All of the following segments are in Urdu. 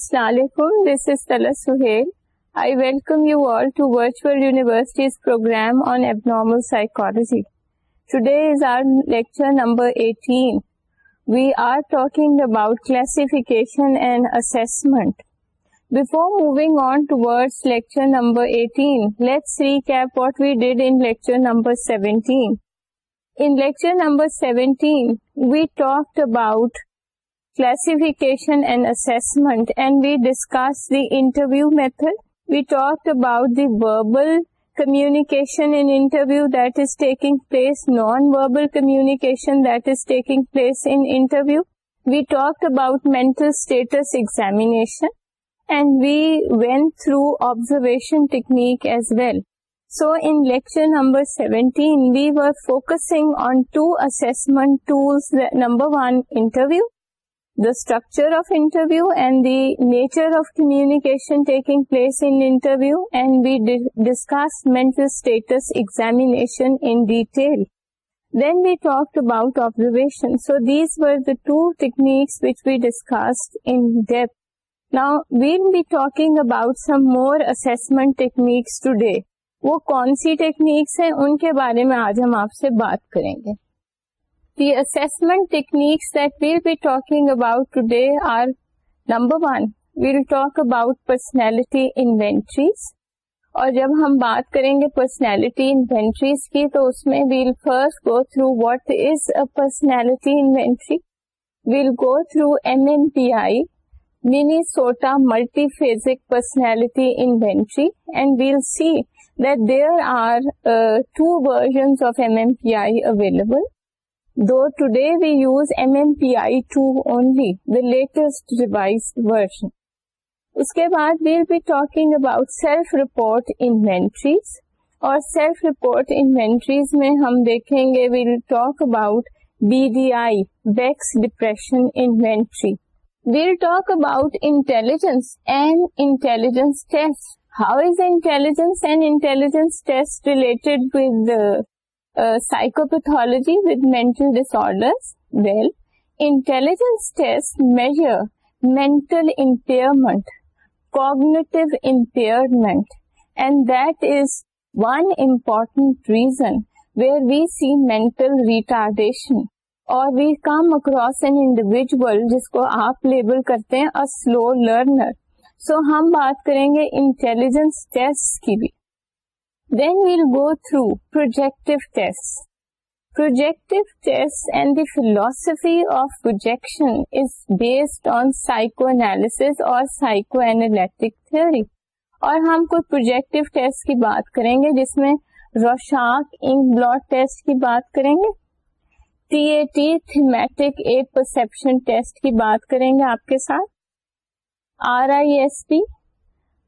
Assalamualaikum, this is Tala Suhail. I welcome you all to Virtual University's program on Abnormal Psychology. Today is our lecture number 18. We are talking about classification and assessment. Before moving on towards lecture number 18, let's recap what we did in lecture number 17. In lecture number 17, we talked about یشنگ پلیسرو we talk about mention and we went through observation technique as well so in lecture number seventy we were focusing on two assessment tools number one interview the structure of interview and the nature of communication taking پلیسرو and we discuss mental status exam then we talk about observation so these ویرنیچ we discuss in deep now we'll be talking about some more assessment techniques today وہ کون سی ٹیکنیکس ہیں ان کے بارے میں آج ہم آپ سے بات کریں گے the assessment techniques that we'll be talking about today are number one, we'll talk about personality inventories. اور جب ہم بات کریں گے پرسنالٹی انوینٹریز کی تو اس میں we'll first go through what is a personality inventory we'll go through M M P I Minnesota multiphasic personality inventory and we'll see that there are two versions of M M P I available though today we use M M P I two only the latest devise version اس کے بعد اور ہم دیکھیں گے we'll talk about B D I Beck's depression inventory we'll talk about intelligence and intelligence how is intelligence and intelligence related و psychopathology with mental test major important reason where we see mental retardation اور we come across an individual جس کو آپ لیبل کرتے ہیں سلو لرنر سو ہم بات کریں گے انٹیلیجنس ٹیسٹ کی بھی فلفی آفیکشنس اور ہم کو پروجیکٹ کی بات کریں گے جس میں روشاک ٹیسٹ کی بات کریں گے پرسپشن ٹیسٹ کی بات کریں گے آپ کے ساتھ R I S P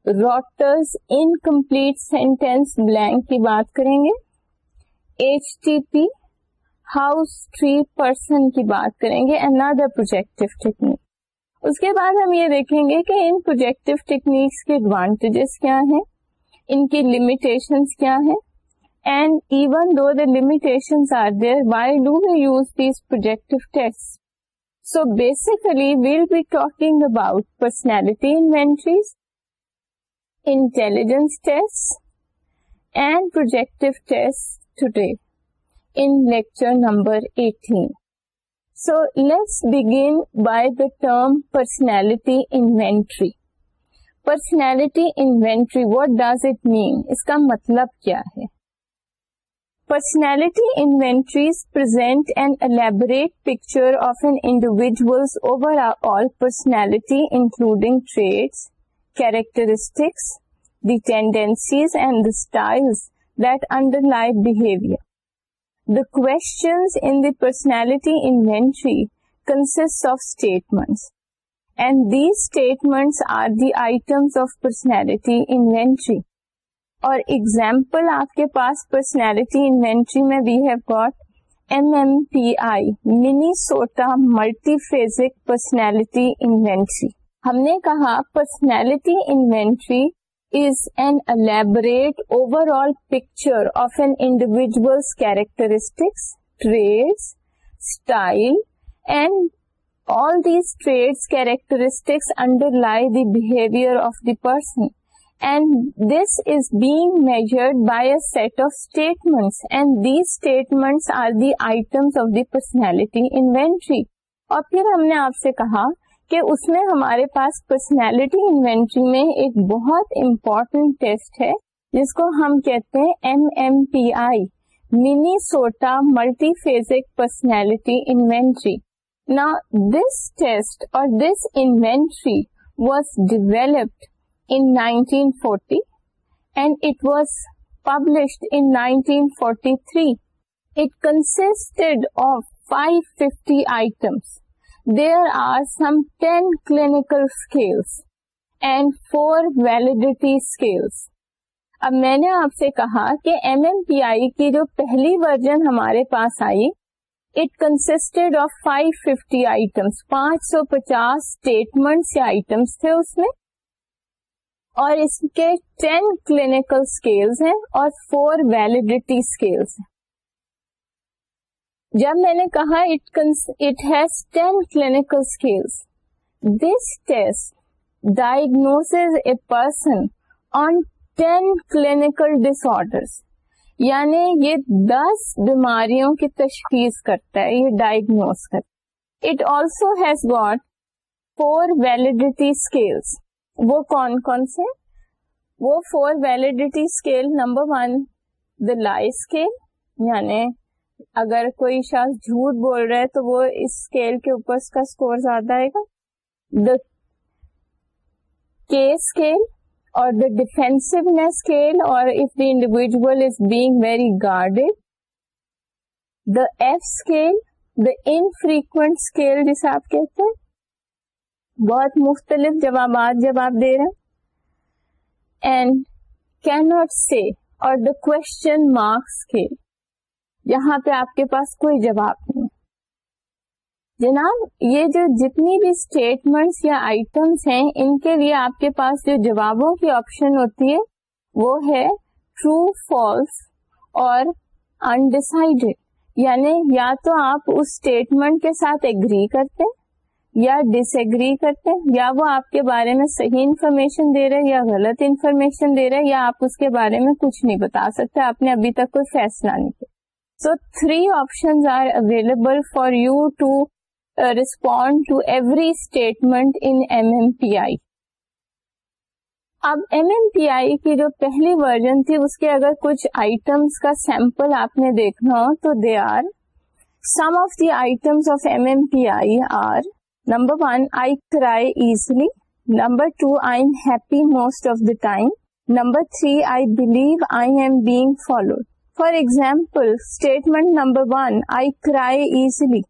Rotter's incomplete sentence blank کی بات کریں گے H T P house tree person کی بات کریں گے اندر پروجیکٹو ٹیکنیک اس کے بعد ہم یہ دیکھیں گے کہ ان پروجیکٹو ٹیکنیکس کے ایڈوانٹیجز کیا ہیں ان کی لمیٹیشنس کیا ہیں and even though the limitation are there why do we use these projective test so basically we'll be talking about personality inventories intelligence and project number eighteen so let's by the term personality inventory personality inventory what does it mean اس کا مطلب کیا ہے personality inventory present and elaborate picture of an individual over personality including traits characteristics detail that underlies behaviour the questionnaire inventory کنسٹی statements are the items of personality inventory اور اگزامپل آپ کے پاس پرسنالٹی انوینٹری میں وی ہیو گم M P I Minnesota multiphasic personality inventory ہم نے کہا personality inventory is an elaborate overall picture of an individual characteristics trait style and all these trait characteristics underlie the behaviour of the person and this is being measured by a set of statements and these statements are the items of the personality inventory اور پھر ہم نے آپ سے کہا کہ اس میں ہمارے پاس پرسنالٹی انوینٹری میں ایک بہت امپورٹنٹ ٹیسٹ ہے جس کو ہم کہتے ہیں M M P I Minnesota multiphasic personality inventory نا دس ٹیسٹ اور this inventory was developed in 1940 forty and it was published in 1943 forty three it consisted of 550 items there are some ten clinical scales and four validity scales اب میں نے آپ سے کہا کہ ایم ایم پی آئی کی جو پہلی ورژن ہمارے پاس آئی it consist of five fifty items پانچ سو پچاس اسٹیٹمنٹ یا آئٹمس تھے اس میں اور اس کے ٹین کلینکل اسکیلس ہیں اور فور ویلڈیٹی اسکیلس ہیں جب میں نے کہا it has ten clinical this test diagnose a person on ten clinical disorder یعنی یہ دس بیماریوں کی تشخیص کرتا ہے یہ ڈائگنوز کرتا it also has got four validity scales وہ کون کون سے وہ four validity scale number one the lie scale یعنی اگر کوئی شخص جھوٹ بول رہا ہے تو وہ اس اسکیل کے اوپر اس کا اسکور زیادہ آئے گا دا کے اسکیل اور دا ڈیفینسونیس اسکیل اور if the individual is being very guarded the F scale the infrequent scale جسے آپ کہتے ہیں بہت مختلف جوابات جب آپ دے رہے اینڈ کین ناٹ سی اور دا کوشچن مارکس اسکیل یہاں پہ آپ کے پاس کوئی جواب نہیں جناب یہ جو جتنی بھی اسٹیٹمنٹس یا آئٹمس ہیں ان کے لیے آپ کے پاس جو جوابوں کی آپشن ہوتی ہے وہ ہے ٹرو فالس اور انڈیسائڈیڈ یعنی یا تو آپ اس اسٹیٹمنٹ کے ساتھ ایگری کرتے یا ڈس ایگری کرتے یا وہ آپ کے بارے میں صحیح انفارمیشن دے رہے یا غلط انفارمیشن دے رہے یا آپ اس کے بارے میں کچھ نہیں بتا سکتے آپ نے ابھی تک کوئی فیصلہ نہیں کیا so three options are available for you to respond to every statement ان کی جو پہلی ورژن تھی اس کے اگر کچھ آئٹمس کا سیمپل آپ نے دیکھنا ہو تو they are some of the items of M M P I are number one I cry easily number two I am happy most of the time number three I believe I am being followed for example statement number one I cry easily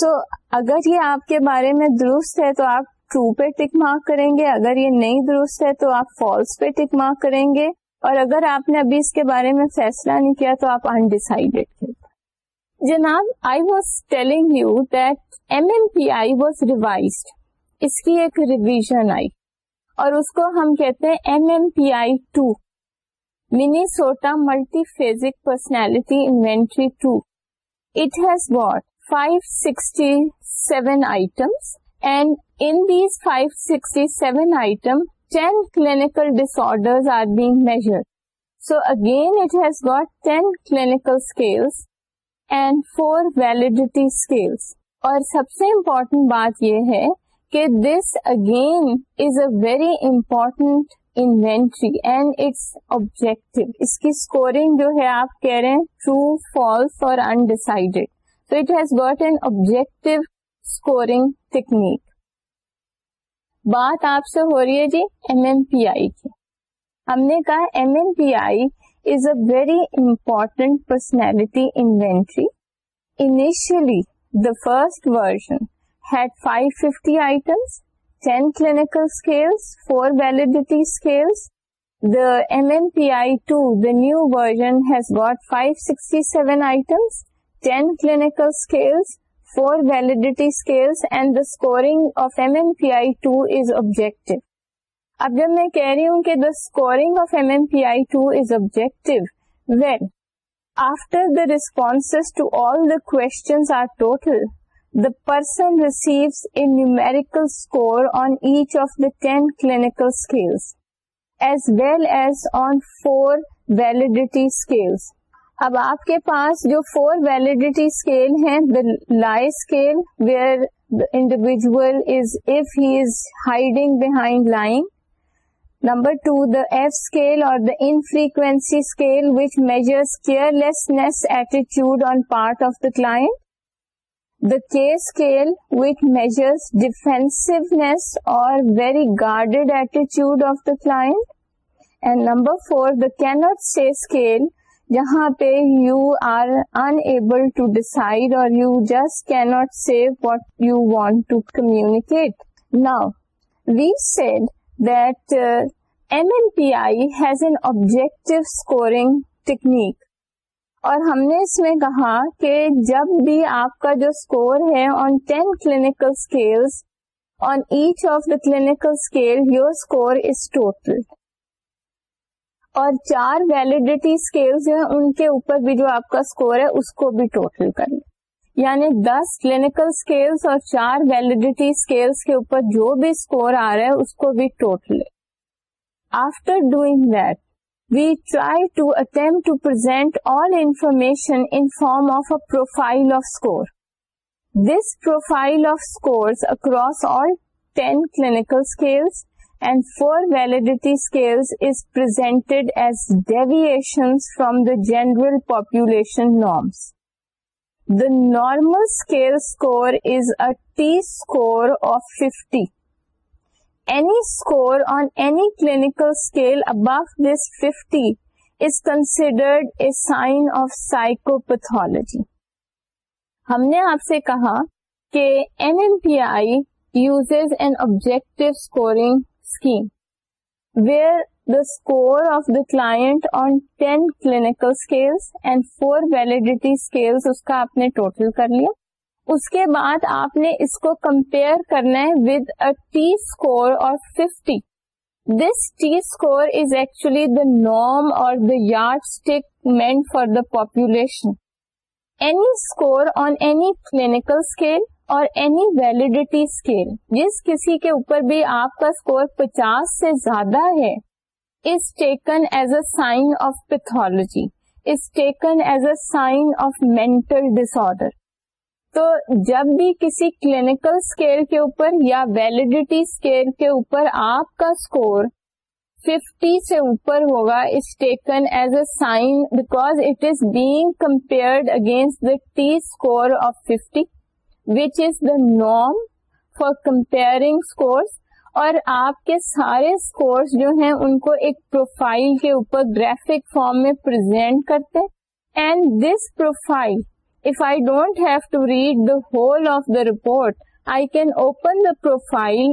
سو اگر یہ آپ کے بارے میں درست ہے تو آپ ٹرو پہ ٹک مارک کریں گے اگر یہ نہیں درست ہے تو آپ فالس پہ ٹک مارک کریں گے اور اگر آپ نے ابھی اس کے بارے میں فیصلہ نہیں کیا تو آپ انڈیسائڈیڈ تھے جناب I was telling you that M M P I was revised اس کی ایک ریویژن آئی اور اس کو ہم کہتے ہیں M M P I two Minnesota multiphasic personality inventory two it has got five sixty seven items and five sixty seven clinical disorder so again it has got ten clinical scales and four validity scales اور سب سے امپورٹنٹ بات یہ ہے کہ this again is a very important inventory and it's objective اس کی اسکورنگ جو ہے آپ کہہ رہے ہیں ٹرو فالس اور undecided so it has got an objective scoring technique بات آپ سے ہو رہی ہے جی ایم ایم پی آئی کی ہم نے کہا M M P I is a very important personality inventory initially the first version had five fifty items ten clinical scales four validity scales the M M P I two the new version has got five sixty seven clinical scale four validity scales and the scoring of M M P I two is object اگر میں کہہ رہی ہوں کہ the scoring of M M P I two is object when after the response to all the questions are total the person receives a numerical score on each of the 10 clinical scales as well as on four validity scales. اب آپ کے پاس جو فور ویلڈیٹی اسکیل ہیں the lie scale where individual is if he is hiding behind line number two the F scale اور the in scale which measure carelessness ایٹیچیوڈ on part of the client can't say scale جہاں پہ you are able to decide اور یو جسٹ کی not say what you want to communicate نا we said that M M P I has an objective scoring technique اور ہم نے اس میں کہا کہ جب بھی آپ کا جو اسکور ہے on ten clinical scales on each of the clinical scale your score is total اور چار ویلڈیٹی اسکیل ان کے اوپر بھی جو آپ کا اسکور ہے اس کو بھی ٹوٹل کر لیں یعنی دس کلینکل اسکیلس اور چار ویلڈیٹی اسکیل کے اوپر جو بھی اسکور آ رہا ہے اس کو بھی total after doing that we try to attempt to present all information in form of a profile of score. This profile of scores across all 10 clinical scales and 4 validity scales is presented as deviations from the general population norms. The normal scale score is a T score of 50. any any score on clinical scale above this 50 is considered a sign of psychopathology. ہم نے آپ سے کہا کہ N M P I uses an objective scoring scheme where the score of the client on ten clinical scales and four validity scales اس کا آپ نے ٹوٹل کر لیا اس کے بعد آپ نے اس کو کمپیئر کرنا ہے ود ٹی اسکور اور fifty this T score is actually the norm اور the yardstick meant for the population any score on any clinical scale اور اینی ویلڈیٹی اسکیل جس کسی کے اوپر بھی آپ کا اسکور پچاس سے زیادہ ہے is taken as a sign of pathology is taken as a sign of mental disorder تو جب بھی کسی کلینکل اسکیل کے اوپر یا ویلڈیٹی اسکیل کے اوپر آپ کا اسکور 50 سے اوپر ہوگا is taken as a sign because it is being compared against the T score of 50 which is the norm for comparing score اور آپ کے سارے اسکورس جو ہیں ان کو ایک پروفائل کے اوپر گرافک فارم میں پرزینٹ کرتے and this profile if I don't have to read the whole of the report I can اوپنکل ہائی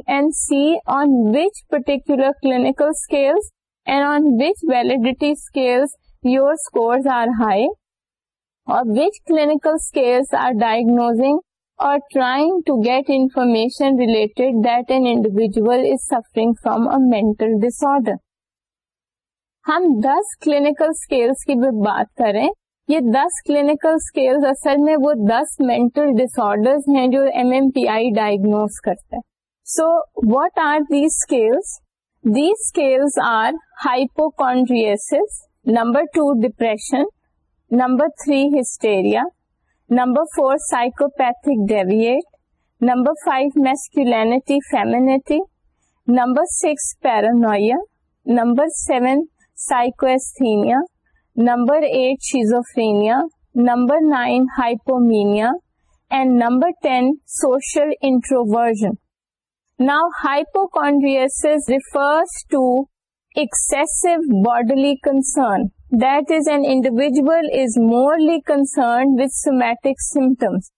اور trying to get information related individual is suffering from mental disorder ہم دس کلینکل اسکیل کی بھی بات کریں یہ دس کلینکل اسکیلز اصل میں وہ دس مینٹل ڈس آرڈرز ہیں جو M M P I diagnose کرتا ہے so what are these scales these scales are hypochondriasis number two depression number three hysteria number four psychopathic deviate number five masculinity femininity number six paranoia number seven psychasthenia Number 8 schizophrenia, Number 9 hypomania, and Number 10 social introversion. Now hypochondriasis refers to excessive bodily concern. That is, an individual is morally concerned with somatic symptoms.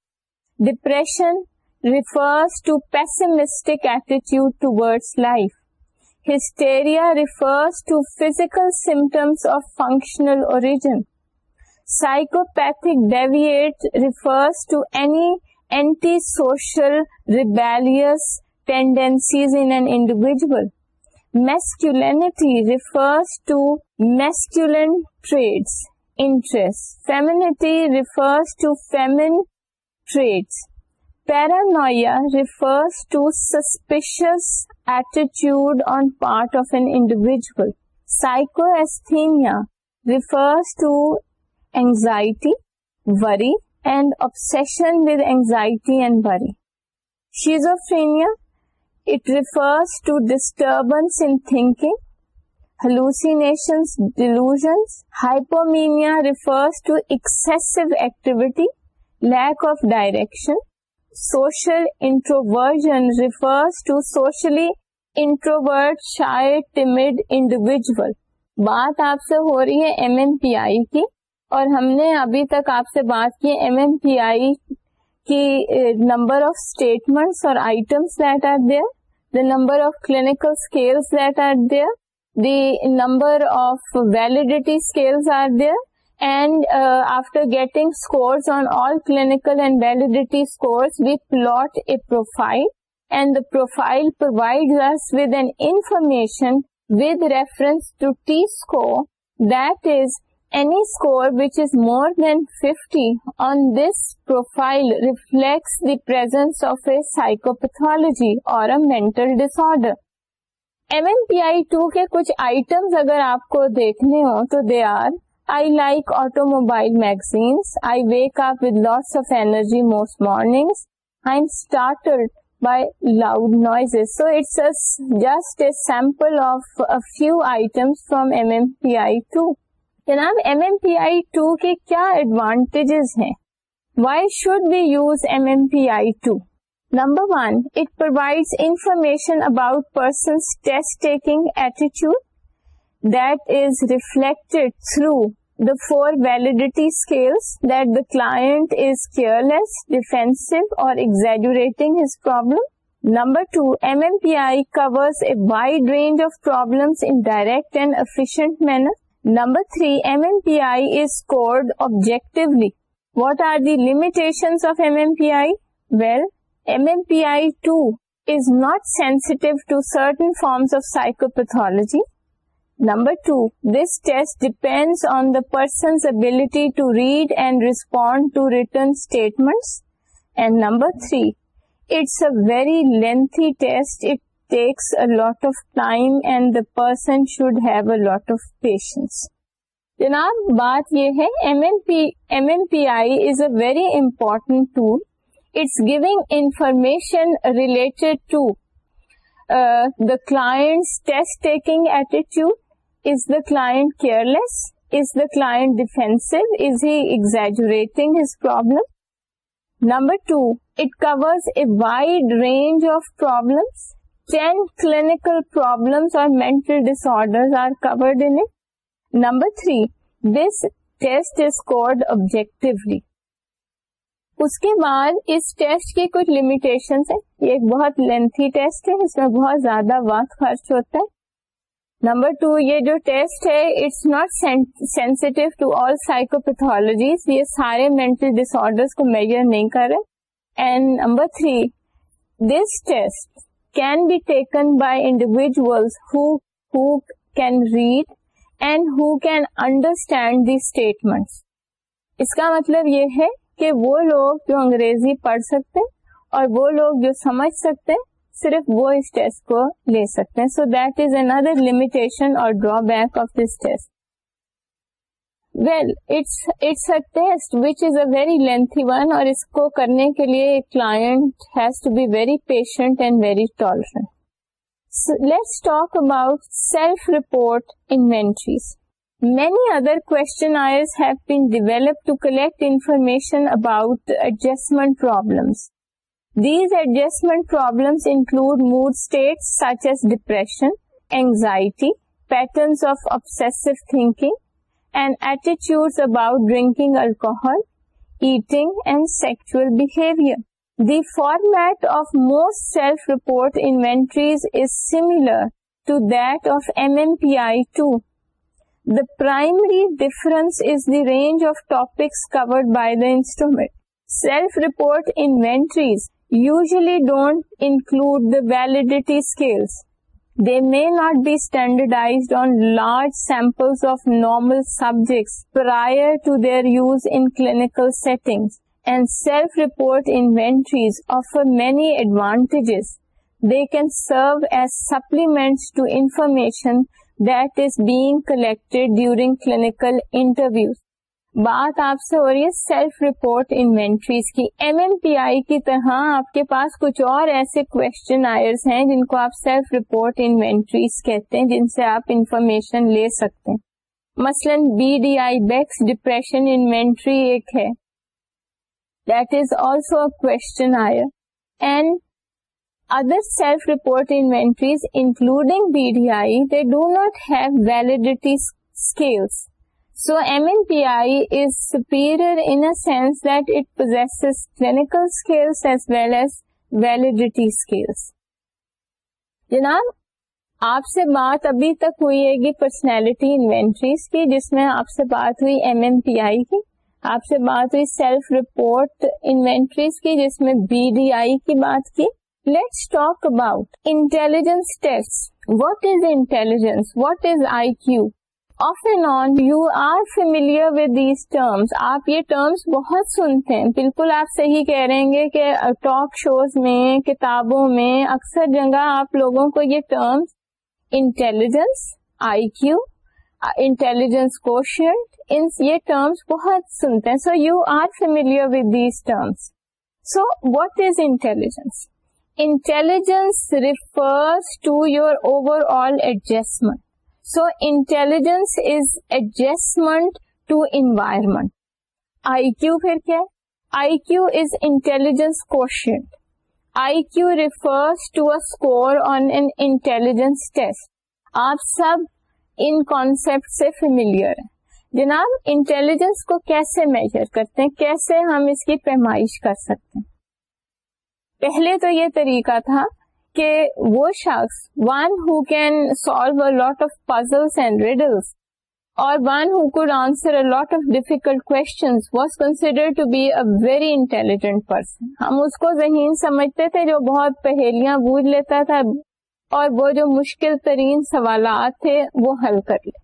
Depression refers to pessimistic attitude towards life. Hysteria refers to physical symptoms of functional origin. Psychopathic deviate refers to any antisocial, rebellious tendencies in an individual. Masculinity refers to masculine traits, interests. Femininity refers to feminine traits, Paranoia refers to suspicious attitude on part of an individual. Psychoasthenia refers to anxiety, worry, and obsession with anxiety and worry. Schizophrenia, it refers to disturbance in thinking, hallucinations, delusions. Hypomania refers to excessive activity, lack of direction. Social introvert shy to socially بات آپ سے ہو رہی ہے ایم ایم پی آئی کی اور ہم نے ابھی تک آپ سے بات کی ایم ایم پی آئی کی نمبر آف اسٹیٹمنٹس اور items let are there the number of clinical scale let the number of validity scale are there more دینٹی on this profile reflect the purse of a psychopathology اور کچھ آئٹم اگر آپ کو دیکھنے ہوں تو they are I like automobile magazines I wake up with of of most most mornings I by by loud So so it's just sample of of a M M P I two جناب M M P I two کے کیا ایڈوانٹیجز ہیں why should be use M M P I two number one it provide information about persons test ایٹیچیوڈ that is reflected through the four validity scales that the client is careless, defensive or exaggerating his problem. Number 2, MMPI covers a wide range of problems in direct and efficient manner. Number 3, MMPI is scored objectively. What are the limitations of MMPI? Well, MMPI 2 is not sensitive to certain forms of psychopathology. Number two this test depend on the person's ability to read and respond to written statements and number three it's a very lengthy test it's a lot of time and the person should have lot of patience جناب بات یہ ہے M M P I is a very important tool it's giving information related to the class test taking attitude is the is is the his is he اگز problem number two it range a wide range of problems problems اور mental disorder are covered number three this test is code objectively اس کے بعد اس ٹیسٹ کی کچھ لمیٹیشن یہ ایک بہت لینتھی ٹیسٹ ہے اس میں بہت زیادہ وقت خرچ ہوتا ہے نمبر ٹو یہ جو ٹیسٹ ہے it's not sensitive to all psychopathologies یہ سارے مینٹل ڈس آرڈرس کو میجر نہیں کرے and number three this test can be taken by individuals who can read and who can understand the statement اس کا مطلب یہ ہے کہ وہ لوگ جو انگریزی پڑھ سکتے اور وہ لوگ جو سمجھ سکتے صرف وہ اس ٹیسٹ کو لے سکتے ہیں so that is another limitation اور drawback of this test well it's test which is a very lengthy one اور اس کو کرنے کے لیے client has to be very patient and very tolerant let's talk about self report inventories many other been develop to collect information about adjustment problems format self report entries is similar to that of M M P I two the primary difference is the range of topics covered by داسٹرومٹ self report entries usually don't include the validity scales. They may not be standardized on large samples of normal subjects prior to their use in clinical settings, and self-report inventories offer many advantages. They can serve as supplements to information that is being collected during clinical interviews. بات آپ سے ہو رہی ہے سیلف رپورٹ انوینٹریز کی ایم ایم پی آئی کی طرح آپ کے پاس کچھ اور ایسے کوشچن آئر ہیں جن کو آپ سیلف رپورٹ انوینٹریز کہتے ہیں جن سے آپ انفارمیشن لے سکتے ہیں مثلاً B D I Beck's depression inventory ایک ہے that is also questionnaire self report inventories including B D I they do not have validity scales so M is P I is sense in sense possesses it skills clinical skills as well as validity scales جناب آپ سے بات ابھی تک ہوئی ہے پرسنالٹی انوینٹریز کی جس میں آپ سے بات ہوئی ایم ایم پی آئی کی آپ سے بات ہوئی سیلف رپورٹ انوینٹریز کی جس میں بی ڈی آئی کی بات کی let's talk about intelligence test what is intelligence what is I Q of and on you are familiar with these terms آپ یہ ٹرمس بہت سنتے ہیں بالکل آپ صحیح کہہ رہے گے کہ ٹاک uh, شوز میں کتابوں میں اکثر جگہ آپ لوگوں کو یہ terms intelligence I Q intelligence quotient یہ ٹرمس بہت سنتے ہیں so you are familiar with these terms so what is intelligence intelligence refers to your overall adjustment so intelligence is adjustment to environment I Q پھر کیا ہے I Q is intelligence I Q refers to score on an intelligence test آپ سب ان کانسپٹ سے فیملیئر ہیں جناب انٹیلیجنس کو کیسے میجر کرتے ہیں کیسے ہم اس کی پیمائش کر سکتے ہیں پہلے تو یہ طریقہ تھا کہ وہ شخص one who can solve a lot of puzzles and riddles اور one who could answer a lot of difficult questions was consider to be a very intelligent person ہم اس کو ذہین سمجھتے تھے جو بہت پہیلیاں بوجھ لیتا تھا اور وہ جو مشکل ترین سوالات تھے وہ حل کر لے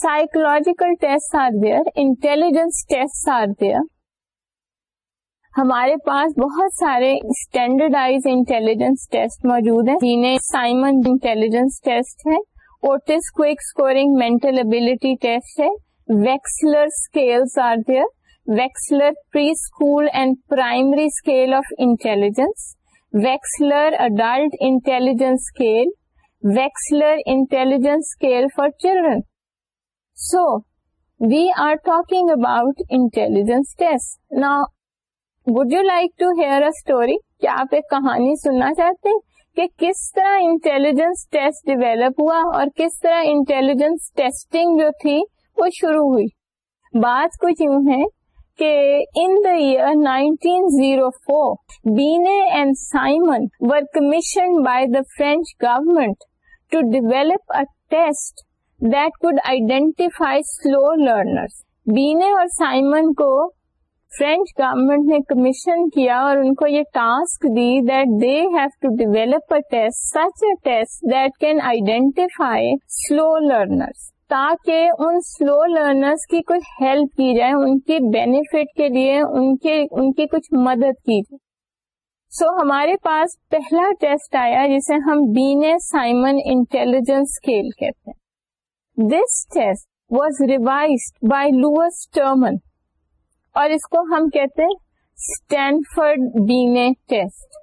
psychological test are there intelligence test are there ہمارے پاس بہت سارے اسٹینڈرڈائز انٹیلیجنس ٹیسٹ موجود ہیں جنہیں سائمن انٹیلیجنس ٹیسٹ ہے اوٹس اسکورنگ مینٹل ٹیسٹ ہے Wechsler Wechsler are there preschool and primary scale of intelligence Wechsler adult intelligence scale Wechsler intelligence scale for children so we are talking about intelligence test نا would you like to hear کیا آپ ایک کہانی سننا چاہتے ہیں کہ کس طرح انٹیلیجنس ٹیسٹ ڈیویلپ ہوا اور کس طرح انٹیلیجنس ٹیسٹنگ جو تھی وہ شروع ہوئی بات کچھ یوں ہے کہ in the year 1904 zero four be and Simon were commission by the French government to develop a test that could identify slow learner Binet اور سائمن کو فرینچ گورمنٹ نے کمیشن کیا اور ان کو یہ ٹاسک دی that they have to develop such a test that can identify slow تاکہ ان سلو لرنرس کی کچھ ہیلپ کی جائے ان کے بینیفٹ کے لیے ان کے ان کی کچھ مدد کی جائے سو ہمارے پاس پہلا ٹیسٹ آیا جسے ہم بینے سائمن انٹیلیجنس کھیل کہتے ہیں this test was revised by Lewis Terman اور اس کو ہم کہتے اسٹینفرڈ ٹیسٹ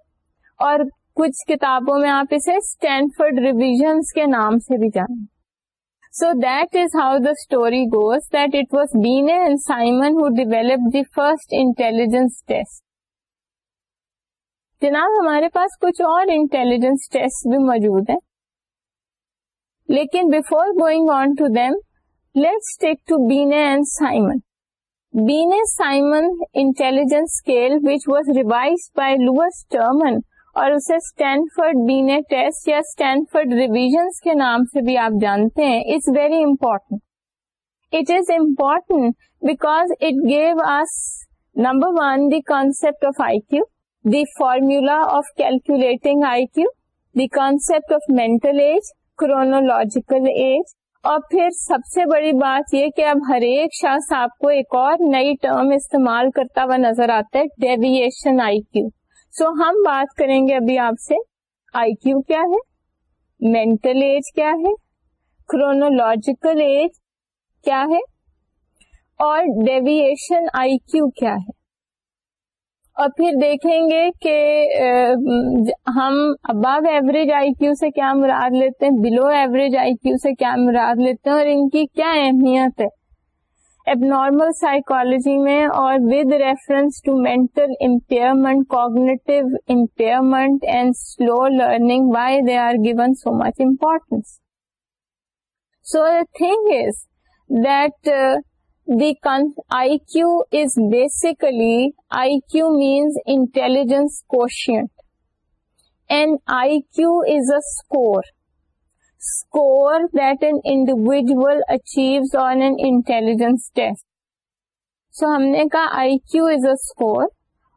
اور کچھ کتابوں میں آپ اسے اسٹینفرڈ ریویژنس کے نام سے بھی جانے so that is how the story goes was be first intelligence جناب ہمارے پاس کچھ اور انٹیلیجنس بھی موجود ہیں لیکن before going on to them let and Simon Lewis Terman اور اسے بھی آپ جانتے ہیں formula of calculating I Q the concept of mental age chronological age اور پھر سب سے بڑی بات یہ کہ اب ہر ایک شخص آپ کو ایک اور نئی ٹرم استعمال کرتا ہوا نظر آتا ہے ڈیویشن آئی کیو سو ہم بات کریں گے ابھی آپ سے آئی کیو کیا ہے مینٹل ایج کیا ہے کرونالوجیکل ایج کیا ہے اور ڈیویشن آئی کیو کیا ہے اور پھر دیکھیں گے کہ ہم ابو ایوریج آئی کیو سے کیا مراد لیتے ہیں بلو ایوریج آئی کیو سے کیا مراد لیتے ہیں اور ان کی کیا اہمیت ہے اب نارمل سائیکالوجی میں اور with reference to mental impairment cognitive impairment and slow learning why they are given so much importance so the thing is that the count I Q is basically I Q means intelligence کو ہم نے کہا I Q is a score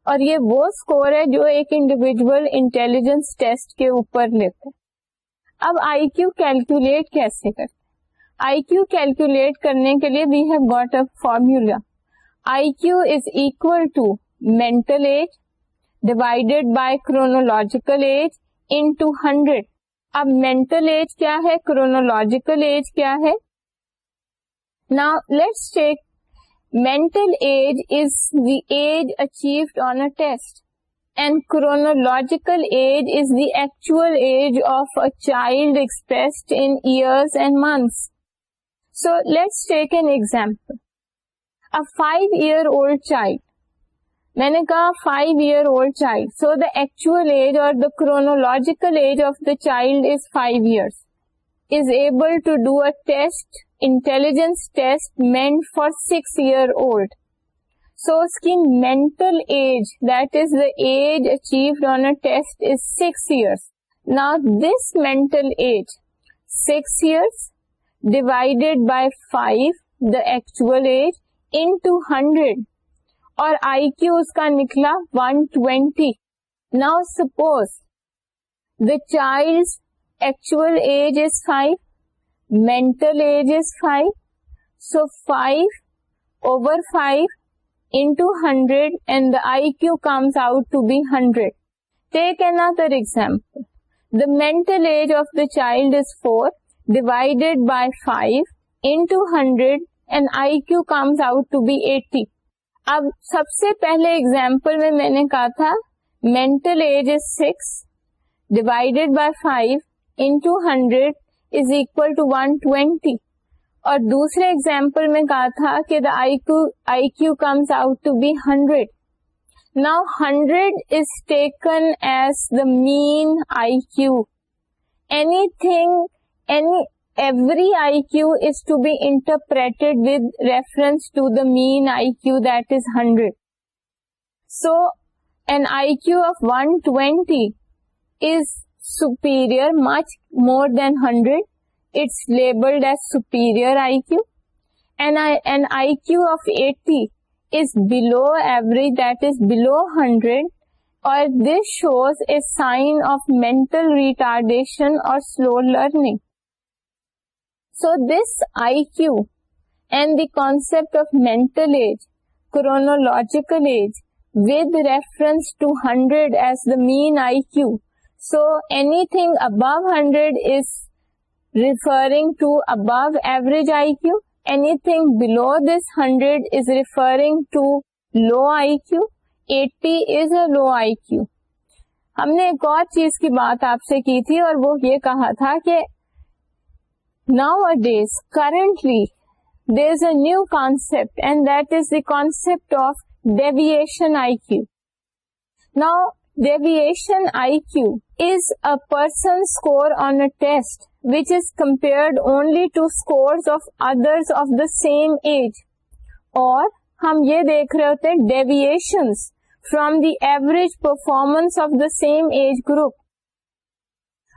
اور یہ وہ اسکور ہے جو ایک انڈیویجل انٹیلیجنس ٹیسٹ کے اوپر لیتے اب آئی کیو کیلکولیٹ کیسے کرتے آئی کیو کیلکولیٹ کرنے کے لیے we have a formula I Q is equal to mental age divided by chronological age into hundred اب مینٹل ایج کیا ہے کرونولوجیکل ایج کیا ہے نا let's take mental age is the age achieved on a test and chronological age is the actual age of a child expressed in years and months so let's take an example five year old child میں نے کہا five year old child so the actual age or the chronological age of the child is five years is able to do a test intelligence test meant for six year old so اس کی mental age that is the age achieved on a test is six years نا this mental age six years divided by five the actual age into hundred اور اس کا نکلا one twenty now suppose the child actual age is five mental age is five so five over five into hundred and the Q comes out to be hundred turn other example the mental age of the child is four divided by five into hundred and I Q comes out to be eighty اب سب سے پہلے ایگزامپل میں میں نے کہا تھا mental age is six divided by five hundred is equal to one twenty اور دوسرے ایگزامپل میں کہا تھا کہ the I Q out to be hundred now hundred is taken as the mean I Q anything Every IQ is to be interpreted with reference to the mean IQ, that is 100. So, an IQ of 120 is superior, much more than 100. It's labeled as superior IQ. And an IQ of 80 is below average, that is below 100. Or this shows a sign of mental retardation or slow learning. So this I Q and the concept of mental age chronological age with reference to hundred as the mean I Q so anything above hundred is referring to above average I Q anything below this hundred is referring to low I Q eighty is a low I Q ہم نے ایک اور چیز کی بات آپ سے کی تھی اور وہ یہ کہا تھا کہ nowadays currently this a new concept and that is the concept of deviation I Q deviation I Q is a person score on a test which is compare only to score of other of the same age اور ہم یہ دیکھ رہے ہوتے deviation from the average performance of the same age group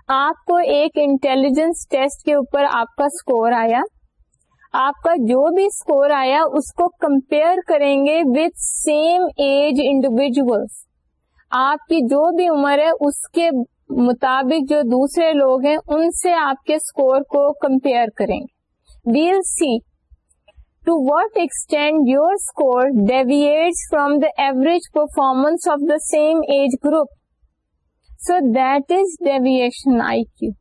آپ کو ایک انٹیلیجنس ٹیسٹ کے اوپر آپ کا اسکور آیا آپ کا جو بھی اسکور آیا اس کو کمپیئر کریں گے وتھ سیم ایج انڈیویجلس آپ کی جو بھی عمر ہے اس کے مطابق جو دوسرے لوگ ہیں ان سے آپ کے اسکور کو کمپیئر کریں گے see to what extent your score deviate from the average performance of the same age group so that is deviation I So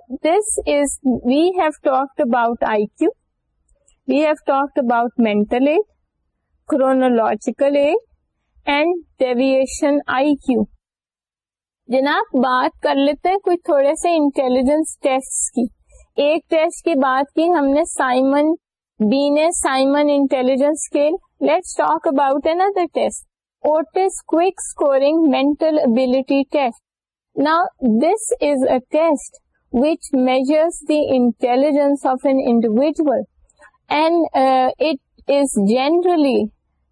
so this is have talked about I We we have about about mental chronological chronological and and deviation آئی کیو جناب بات کر لیتے ہیں کوئی تھوڑے سے انٹیلیجنس ٹیسٹ کی ایک ٹیسٹ کی بات کی ہم نے سائمن بینے سائمن انٹیلیجنس کے باؤٹ اندر test Otis Quick Scoring Mental Ability Test. Now, this is a test which measures the intelligence of an individual, and uh, it is generally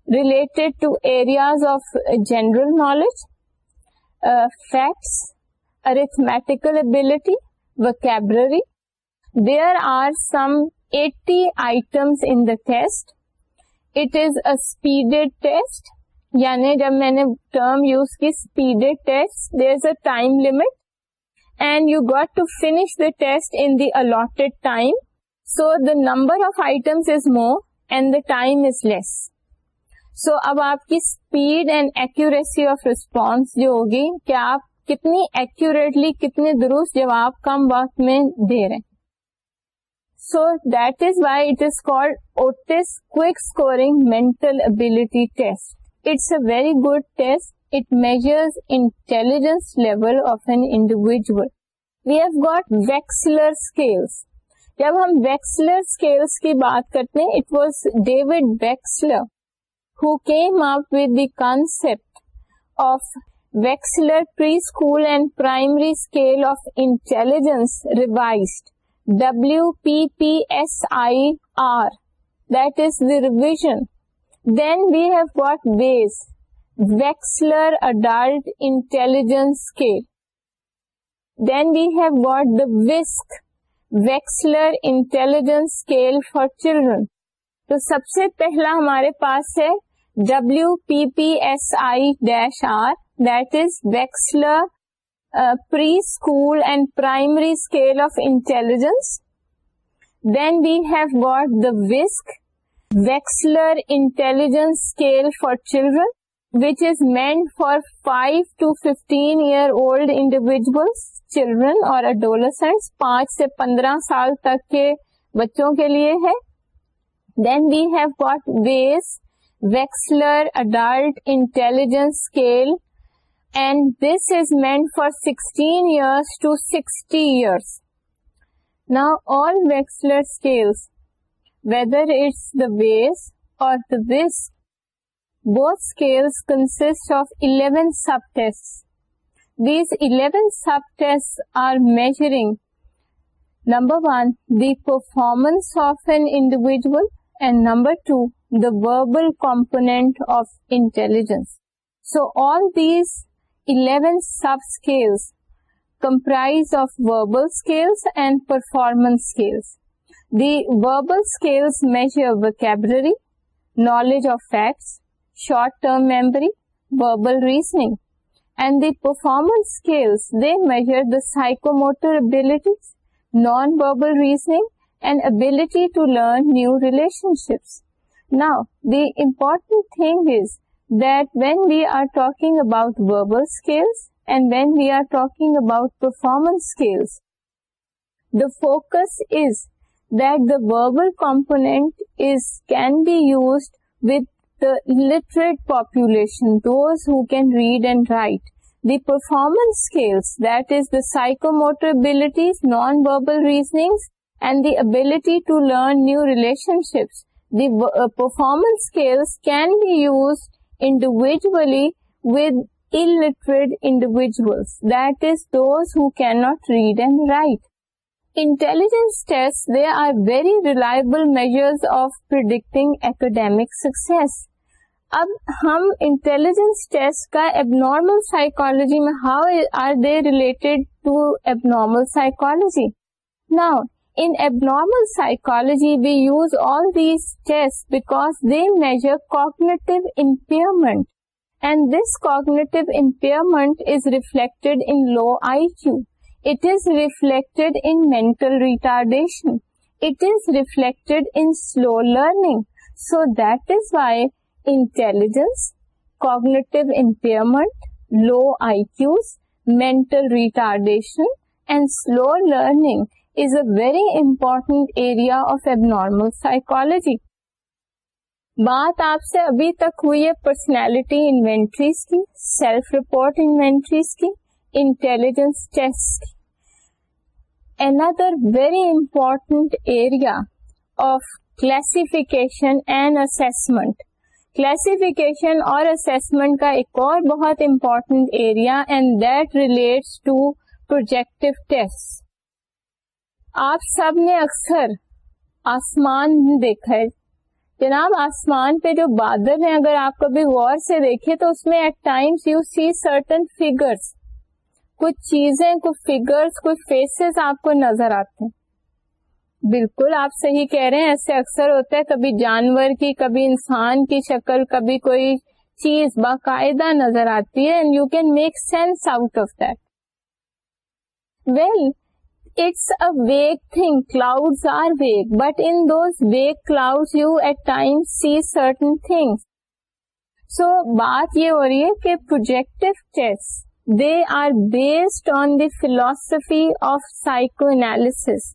related to areas of general knowledge, uh, facts, arithmetical ability, vocabulary. There are some 80 items in the test. It is a speeded test یعنی جب میں نے ٹرم یوز کی speeded test there is a time limit and you got to finish the test in the allotted time so the number of items is more and the time is less so اب آپ کی speed and accuracy of response جو ہوگی کیا آپ کتنی ایکوریٹلی کتنے درست جواب کم وقت میں دے رہے ہیں so that is why it is Otis quick scoring mental ability test very good testers level view goats جب ہم ویکسلر ویکسلر اسکیلس کی بات کرتے ہیں it was David who came up with the concept of Wechsler preschool and primary scale of intelligence revised W P P S I R that is the revision then we have adult intelligence کے then we have board the وسک Wechsler intelligence scale for children تو سب سے پہلا ہمارے پاس ہے W P P S I dash R that is Wechsler preschool and primary scale of intelligence then we have board the وسک Wechsler intelligence scale for children which is meant for five to fifteen year old individuals children اور پانچ سے پندرہ سال تک کے بچوں کے لیے ہے دین وی ہیو گاٹ ویز Wechsler intelligence scale and this is meant for sixteen years to sixty years نا all Wechsler scales whether it's the vase or the whisk, both scales consist of 11 subtests. These 11 subtests are measuring, number 1, the performance of an individual, and number 2, the verbal component of intelligence. So all these 11 subscales comprise of verbal scales and performance scales. The verbal skills measure vocabulary, knowledge of facts, short-term memory, verbal reasoning. And the performance skills, they measure the psychomotor abilities, non-verbal reasoning, and ability to learn new relationships. Now, the important thing is that when we are talking about verbal skills and when we are talking about performance skills, the focus is ability to learn new relationships دیفارمنس can be use individually with individuals that is those who can not read and write intelligence test they are very reliable of predicting academic success اب ہم انٹیلیجنس ٹیسٹ کا اب نارمل سائیکولوجی میں how are abnormal psychology now normal psychology we use all test because they measure Q it is reflect in mental ریٹارڈیشنٹل retardation and slow learning is a very important area of abnormal psychology بات آپ سے ابھی تک ہوئی ہے پرسنالٹی انوینٹریز کی سیلف رپورٹ انوینٹریز کی intelligence test. Another very important area of classification and assessment. Classification or assessment ka ek aur bahut important area and that relates to projective test. آپ سب نے اکثر آسمان دیکھا ہے جناب آسمان پہ جو بادل ہیں اگر آپ کبھی غور سے دیکھیں تو اس میں at times you see certain figures کچھ چیزیں کچھ فیگر فیسز آپ کو نظر آتے ہیں بالکل آپ صحیح کہہ رہے ہیں ایسے اکثر ہوتا ہے کبھی جانور کی کبھی انسان کی شکل کبھی کوئی چیز باقاعدہ نظر آتی ہے and you can make sense out of that well it's vague thing cloud are vague but in those vague cloud you at time see certain thing so بات یہ ہو رہی ہے کہ project test the of of psychoanalysis.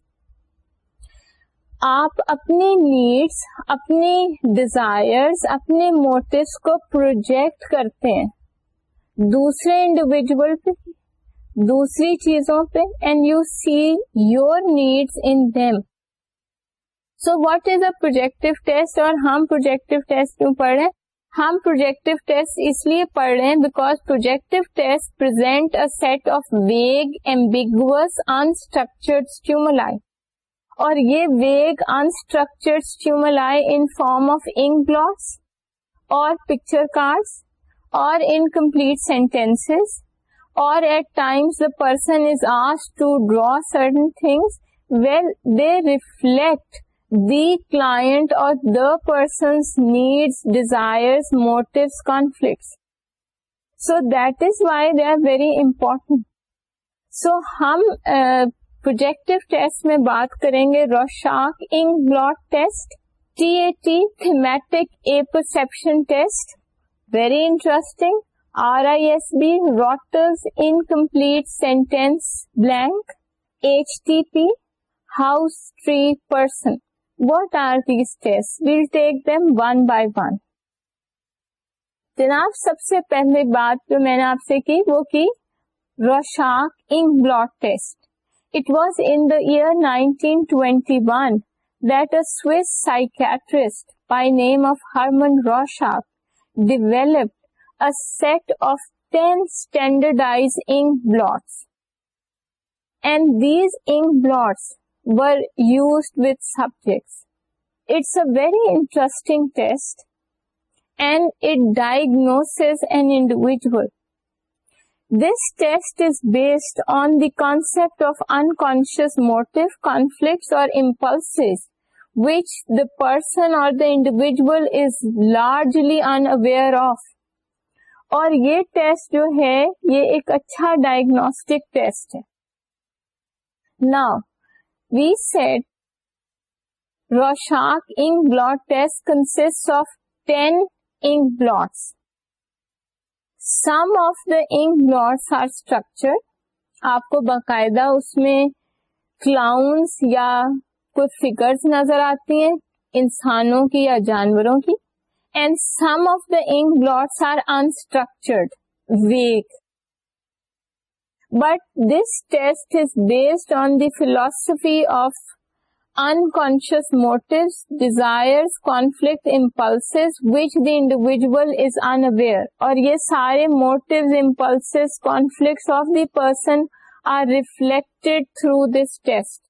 آپ اپنی نیڈس اپنی ڈیزائر اپنے موٹوس کو پروجیکٹ کرتے ہیں دوسرے انڈیویجل پہ دوسری چیزوں پہ and you see your needs in them so what is a projective test اور ہم پروجیکٹو ٹیسٹ کیوں پڑھے ہم پروجیکٹو ٹیسٹ اس لیے پڑھ رہے ہیں because projective test present a set of vague ambiguous unstructured اور یہ vague unstructured stimuli in form of ink blocks اور پکچر کارڈس اور ان کمپلیٹ سینٹینس اور at times the person is آس to draw certain things well they reflect the کلا the person's needs desire motive conflict so that is why they are very important so ہم پروجیکٹ ٹیسٹ میں بات کریں گے Rorschach in blot test T A T thematic apperception test very interesting R I S B Rotter's in complete sentence blank H T P house tree person what are these test جناب سب سے پہلے کی وہ کی a Swiss psych by name of Hermann Rorschach set of ٹینڈرڈائز and these in person اور the individual is largely in aware of اور یہ ٹیسٹ جو ہے یہ ایک اچھا ڈائگنوسٹک ٹیسٹ ہے ناؤ آپ کو باقاعدہ اس میں کلاؤنس یا کوئی فیگر نظر آتی ہیں انسانوں کی یا جانوروں کی and some of the ink blots are unstructured vague but this test is based on the philosophy of unconscious motive desire conflict impulses which the individual is unaware اور یہ سارے motives impulses conflict of the person are reflect through this test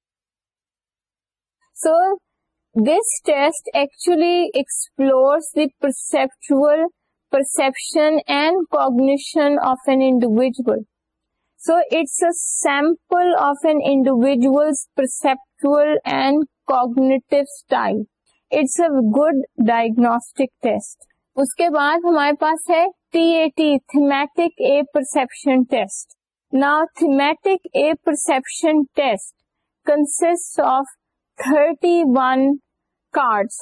so this test actually explore the perceptual perception and cognition of an individual so it's ample of an individual perceptual and cognitive style it's a good diagnostic test اس کے بعد ہمارے پاس ہے T eighty apperception test thematic apperception test consist of thirty one cards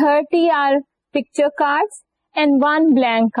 thirty are picture blank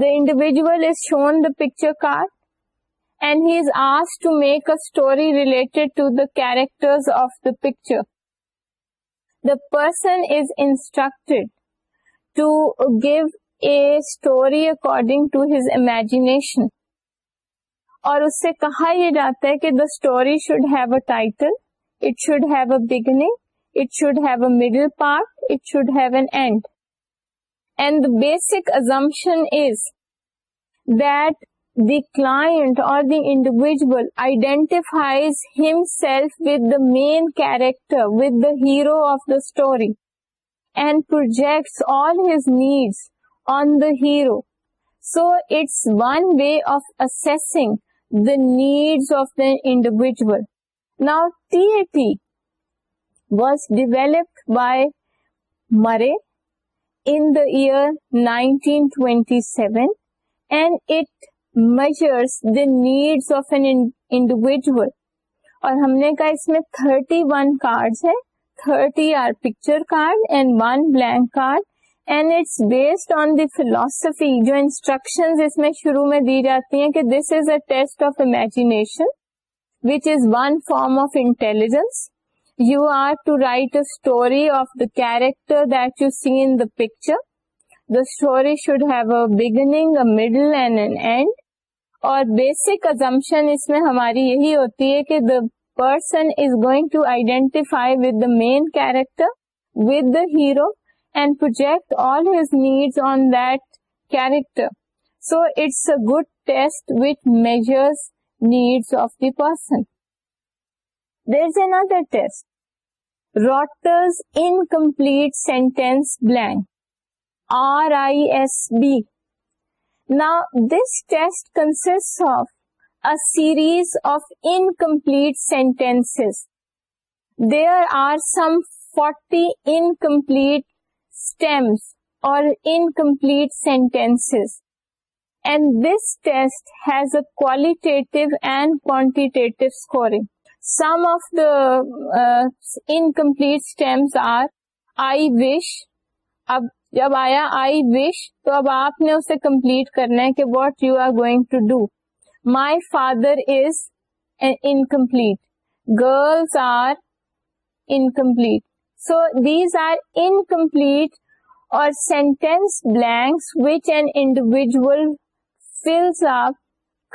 the individual is shown the picture asked and he is آس to make the characters related to the character the person is to give a story according to his imagination. اور اس سے کہا یہ جاتا ہے کہ the story should have a title it should have a beginning it should have a middle part it should have an end And the basic assumption is that the client or the individual identifies himself with the main character, with the hero of the story, and projects all his needs on the hero. So it's one way of assessing the needs of the individual. Now, TAT was developed by Murray need of individual اور ہم نے کہا اس میں فلوسفی جو انسٹرکشن شروع میں دی جاتی ہیں کہ this is a test of imagination which is one form of intelligence you are to write a story of the character that you see the picture the story should have a beginning middle and end and اور بیسک ازمپشن اس میں ہماری یہی ہوتی ہے کہ the person is going to identify with the main character with the hero and project all his needs on that character so it's a gauge need of the person this a not the test Rotter's incomplete sentence blank. RISB. Now, this test consists of a series of incomplete sentences. There are some 40 incomplete stems or incomplete sentences. And this test has a qualitative and quantitative scoring. Some of the incomplete تو sentence blanks which and individual feels of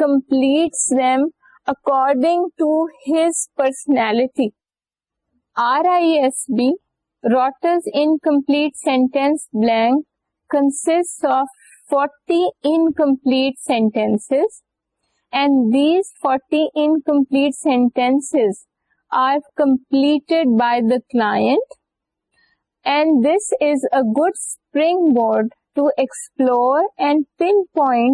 complete same according to his personality. RISB, Rotter's incomplete sentence blank, consists of 40 incomplete sentences, and these 40 incomplete sentences are completed by the client, and this is a good springboard to explore and pinpoint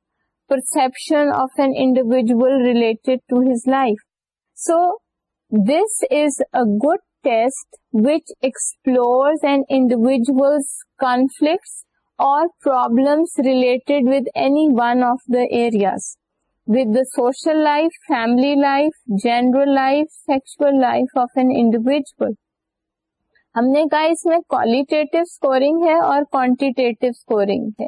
perception of an individual relate to his life so this is a guest which explore individual conflicts اور problems related with any one of the areas with the social life family life general life sexual life of an individual ہم نے کہا اس میں کوالیٹیو اسکورنگ ہے اور کوانٹیٹیو اسکورنگ ہے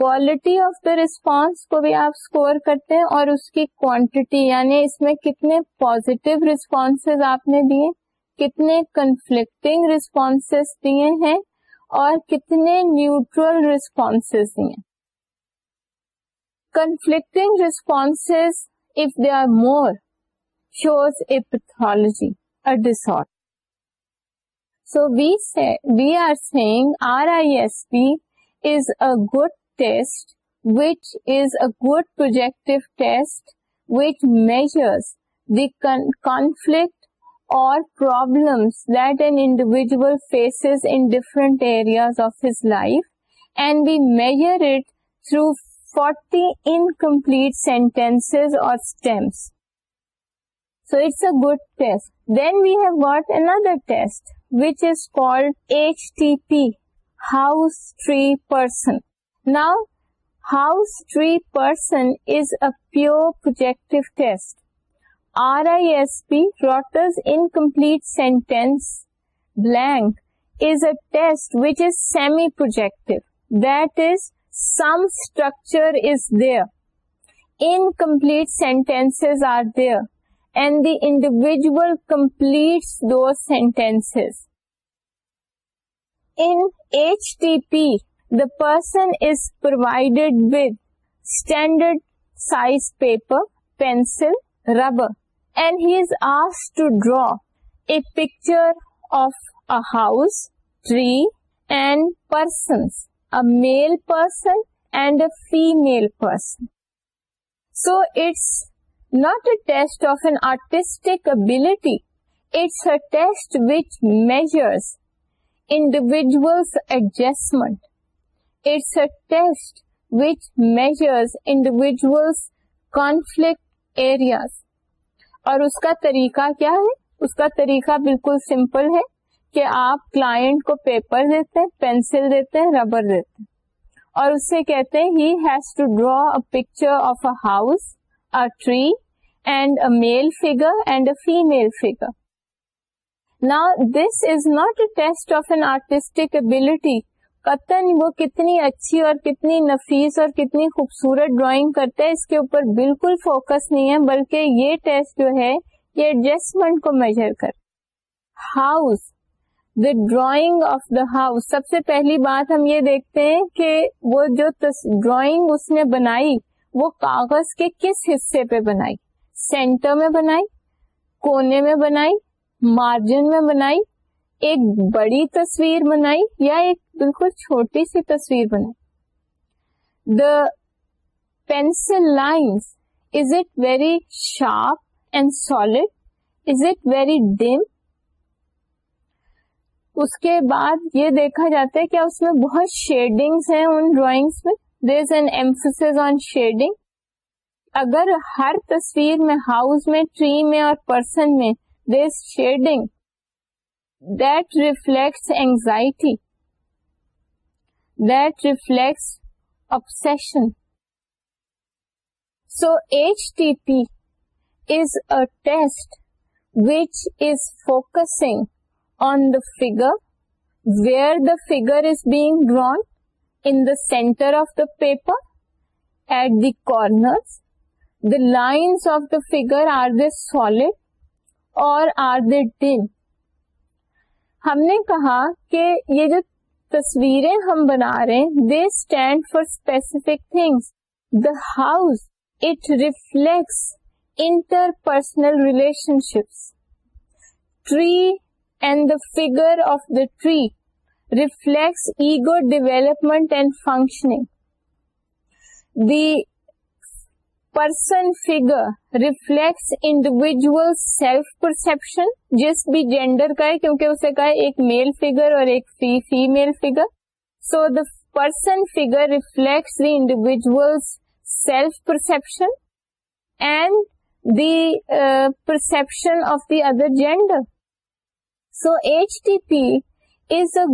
کوالٹی آف دا ریسپانس کو بھی آپ اسکور کرتے ہیں اور اس کی کوانٹیٹی یعنی اس میں کتنے پوزیٹو ریسپانس آپ نے دیے کتنے کنفلکٹنگ ریسپانس دیے ہیں اور کتنے نیوٹرل ریسپانس دیے conflicting response if they are more shows a pathology uh so we are seeing R I S P is a good test which is a good project ویجر دیبلم ان کمپلیٹ سینٹینس اور Now, house tree person is a pure projective test. RISP, Rotter's incomplete sentence blank, is a test which is semi-projective. That is, some structure is there. Incomplete sentences are there, and the individual completes those sentences. In HTP, the person is provided with standard size paper, pencil, rubber, and he is asked to draw a picture of a house, tree, and persons, a male person and a female person. So it's not a test of an artistic ability, it's a test which measures individuals' adjustment it's a ٹھ میزرجل کانفلیکٹ ایریاز اور اس کا طریقہ کیا ہے اس کا طریقہ بالکل سمپل ہے کہ آپ کلائنٹ کو پیپر دیتے ہیں پینسل دیتے ہیں ربر دیتے ہیں اور اس سے کہتے ہیں he has to draw picture of a house a tree and a male figure and a female figure نا this is not a test of an artistic ability قطن وہ کتنی اچھی اور کتنی نفیس اور کتنی خوبصورت ڈرائنگ کرتا ہے اس کے اوپر بالکل فوکس نہیں ہے بلکہ یہ ٹیسٹ جو ہے یہ ایڈجسٹمنٹ کو میجر کر house the drawing of the house سب سے پہلی بات ہم یہ دیکھتے ہیں کہ وہ جو ڈرائنگ اس نے بنائی وہ کاغذ کے کس حصے پہ بنائی سینٹر میں بنائی کونے میں بنائی مارجن میں بنائی ایک بڑی تصویر بنائی یا ایک بالکل چھوٹی سی تصویر بنائے the pencil line is it very sharp and solid is it very dim اس کے بعد یہ دیکھا جاتا ہے کہ اس میں بہت شیڈنگ ہیں ان ڈرائنگس میں there is an emphasis on shading اگر ہر تصویر میں ہاؤس میں ٹری میں اور پرسن میں there is shading that reflect anxiety so H test on the figure where the figure is big drawn in center of the paper at the corner the line of the figure are the solid or are the dim ہم نے کہا کہ یہ جو تصویریں ہم بنا رہے ہیں they stand for specific things the house it reflects interpersonal relationships tree and the figure of the tree reflects ego development and functioning the person figure reflects individual self perception جس بھی جینڈر کا ہے کیونکہ اسے ہے ایک میل فیگر اور ایک female figure so the person figure reflects the individual self perception and the perception of the other gender so H T P is a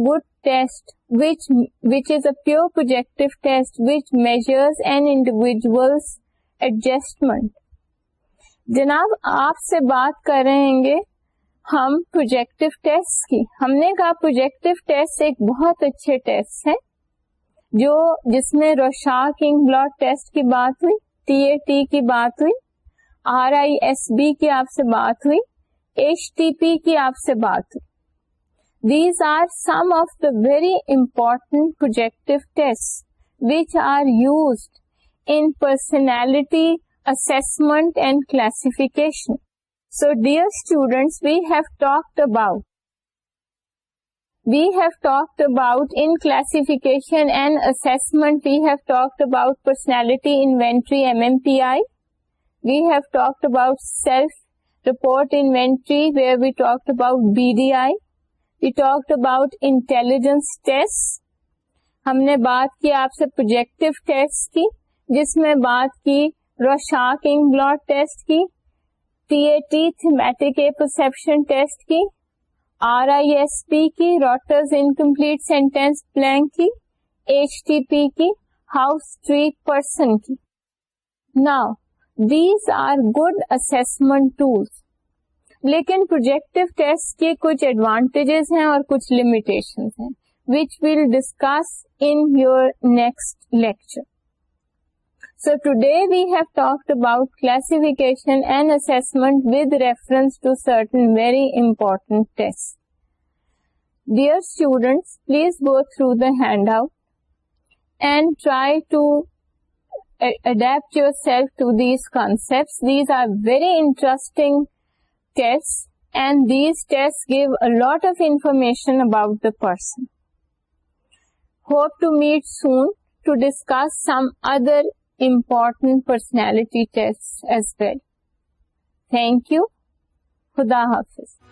which which is a pure project test which measures and individuals adjustment جناب آپ سے بات کر رہے ہم پروجیکٹو ٹیسٹ کی ہم نے کہا پروجیکٹو ٹیسٹ ایک بہت اچھے ٹیسٹ ہیں جو جس میں روشا کنگ بلاڈ ٹیسٹ کی بات ہوئی ٹی ٹی اے کی بات ہوئی آر آئی ایس بی کی آپ سے بات ہوئی ایچ ٹی پی کی آپ سے بات ہوئی these are some of the very important projective test which are used لٹی اسمنٹ اینڈ کلاسن so dear student we have talk about we have talk about انفکیشنٹی inventory M M P I we have talk about self report inventory where we talk about B D I we talk about intelligence test ہم نے بات کی آپ سے پروجیکٹ کی جس میں بات کی روشاکنگ بلڈ ٹیسٹ کی T A T thematic perception test کی آر آئی ایس پی کی روٹرز انکمپلیٹ سینٹینس پلان کی ایچ ٹی پی کی ہاؤس ٹریٹ پرسن کی now these are good assessment tools لیکن پروجیکٹو ٹیسٹ کے کچھ ایڈوانٹیجز ہیں اور کچھ لمیٹیشن ہیں which will discuss in your next lecture So today we have talked about classification and assessment with reference to certain very important tests. Dear students, please go through the handout and try to adapt yourself to these concepts. These are very interesting tests and these tests give a lot of information about the person. Hope to meet soon to discuss some other important personality test as very thank you خدا حافظ